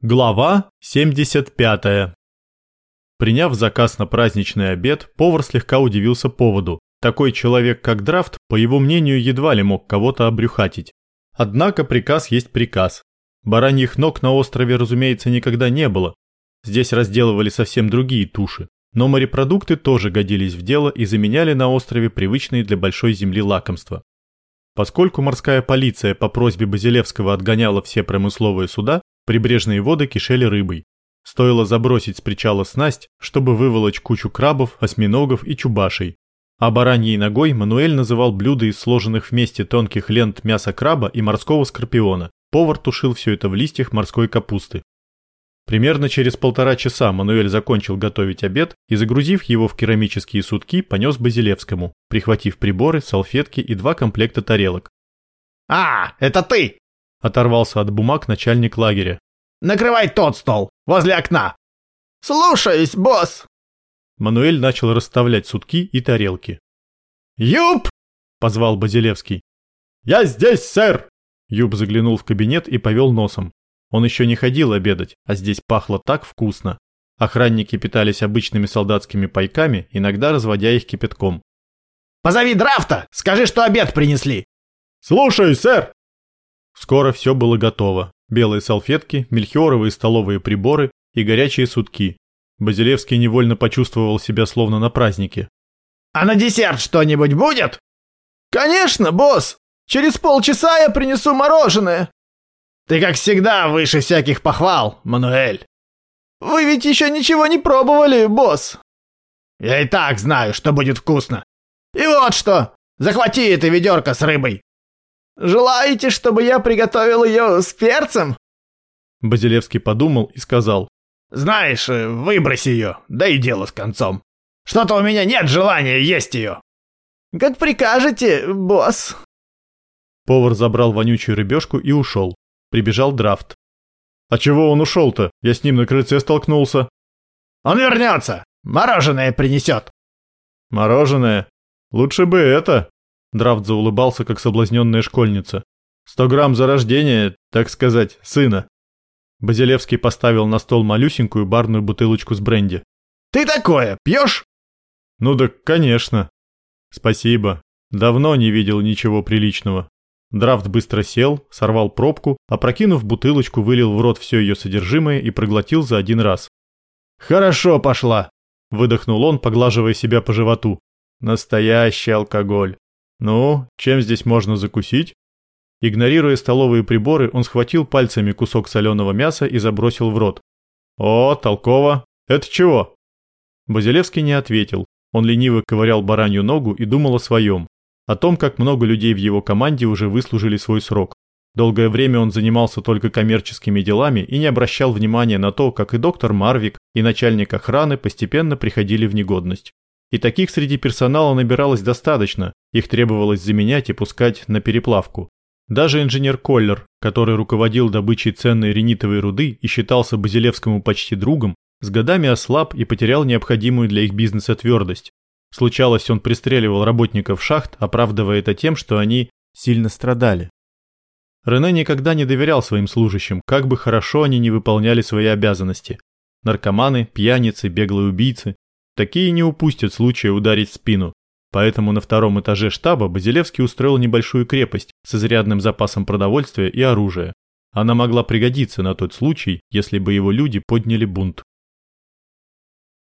Глава 75. Приняв заказ на праздничный обед, повар слегка удивился поводу. Такой человек, как Драфт, по его мнению, едва ли мог кого-то обрюхатить. Однако приказ есть приказ. Бараньих ног на острове, разумеется, никогда не было. Здесь разделывали совсем другие туши. Но морепродукты тоже годились в дело и заменяли на острове привычные для большой земли лакомства. Поскольку морская полиция по просьбе Базилевского отгоняла все промысловые суда, Прибрежные воды кишели рыбой. Стоило забросить с причала снасть, чтобы выволочь кучу крабов, осьминогов и чубашей. А бараньей ногой Мануэль называл блюда из сложенных вместе тонких лент мяса краба и морского скорпиона. Повар тушил все это в листьях морской капусты. Примерно через полтора часа Мануэль закончил готовить обед и, загрузив его в керамические сутки, понес Базилевскому, прихватив приборы, салфетки и два комплекта тарелок. «А, это ты!» Оторвался от бумаг начальник лагеря. «Накрывай тот стол, возле окна!» «Слушаюсь, босс!» Мануэль начал расставлять сутки и тарелки. «Юб!» – позвал Базилевский. «Я здесь, сэр!» Юб заглянул в кабинет и повел носом. Он еще не ходил обедать, а здесь пахло так вкусно. Охранники питались обычными солдатскими пайками, иногда разводя их кипятком. «Позови Драфта! Скажи, что обед принесли!» «Слушай, сэр!» Скоро все было готово. Белые салфетки, мельхиоровые столовые приборы и горячие сутки. Базилевский невольно почувствовал себя словно на празднике. «А на десерт что-нибудь будет?» «Конечно, босс! Через полчаса я принесу мороженое!» «Ты, как всегда, выше всяких похвал, Мануэль!» «Вы ведь еще ничего не пробовали, босс!» «Я и так знаю, что будет вкусно!» «И вот что! Захвати это ведерко с рыбой! Желаете, чтобы я приготовил ее с перцем?» Базилевский подумал и сказал. «Знаешь, э, выбрось ее, да и дело с концом. Что-то у меня нет желания есть ее». «Как прикажете, босс». Повар забрал вонючую рыбешку и ушел. Прибежал драфт. «А чего он ушел-то? Я с ним на крыльце столкнулся». «Он вернется! Мороженое принесет!» «Мороженое? Лучше бы это!» Драфт заулыбался, как соблазненная школьница. «Сто грамм за рождение, так сказать, сына». Базилевский поставил на стол малюсенькую барную бутылочку с бренди. «Ты такое пьешь?» «Ну да, конечно». «Спасибо. Давно не видел ничего приличного». Драфт быстро сел, сорвал пробку, опрокинув бутылочку, вылил в рот все ее содержимое и проглотил за один раз. «Хорошо пошла», – выдохнул он, поглаживая себя по животу. «Настоящий алкоголь». «Ну, чем здесь можно закусить?» Игнорируя столовые приборы, он схватил пальцами кусок соленого мяса и забросил в рот. «О, толково! Это чего?» Базилевский не ответил. Он лениво ковырял баранью ногу и думал о своем. О том, как много людей в его команде уже выслужили свой срок. Долгое время он занимался только коммерческими делами и не обращал внимания на то, как и доктор Марвик, и начальник охраны постепенно приходили в негодность. И таких среди персонала набиралось достаточно, их требовалось заменять и пускать на переплавку. Даже инженер Коллер, который руководил добычей ценной ренитовой руды и считался Базилевскому почти другом, с годами ослаб и потерял необходимую для их бизнеса твердость. Случалось, он пристреливал работников шахт, оправдывая это тем, что они сильно страдали. Рене никогда не доверял своим служащим, как бы хорошо они не выполняли свои обязанности. Наркоманы, пьяницы, беглые убийцы Такие не упустят случая ударить в спину. Поэтому на втором этаже штаба Базилевский устроил небольшую крепость с изрядным запасом продовольствия и оружия. Она могла пригодиться на тот случай, если бы его люди подняли бунт.